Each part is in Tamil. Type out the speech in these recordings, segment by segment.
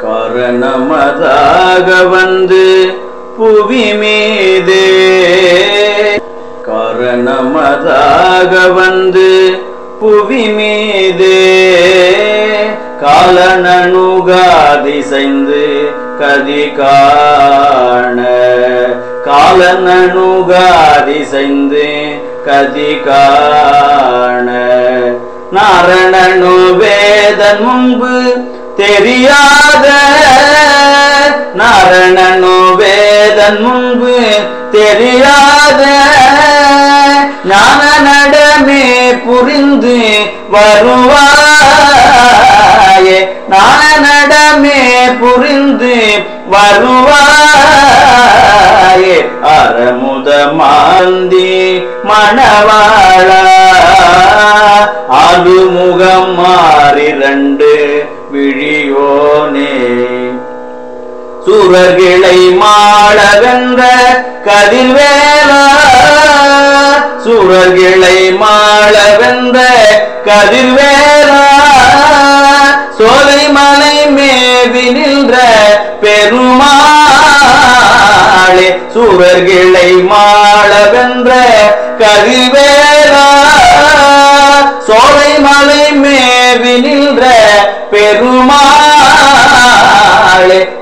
காரணமதாக வந்து புவி மீதே காரணமதாக வந்து புவி மீதே காலனனுகாதிசைந்து கதி காண காலனனுகாதிசைந்து கதி காண நாரணனு வேதன் முன்பு தெரியாத நாரணனோ வேதன் முன்பு தெரியாத ஞான நடமே புரிந்து வருவாயே. ஞான நடமே புரிந்து வருவாயே. அறமுத மாந்தி மணவாள. ஆளுமுகம் மாறிரண்டு விழியோனே. சூரர்களை மாளவென்ற கதிர்வேலா. சூரர்களை மாளவென்ற கதிர்வேலா. சோலை மலை மேவி நின்ற பெருமாளே. சூரர்களை மாளவென்ற கதிர்வேலா.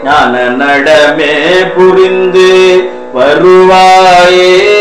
ஞான நடமே புரிந்து வருவாயே.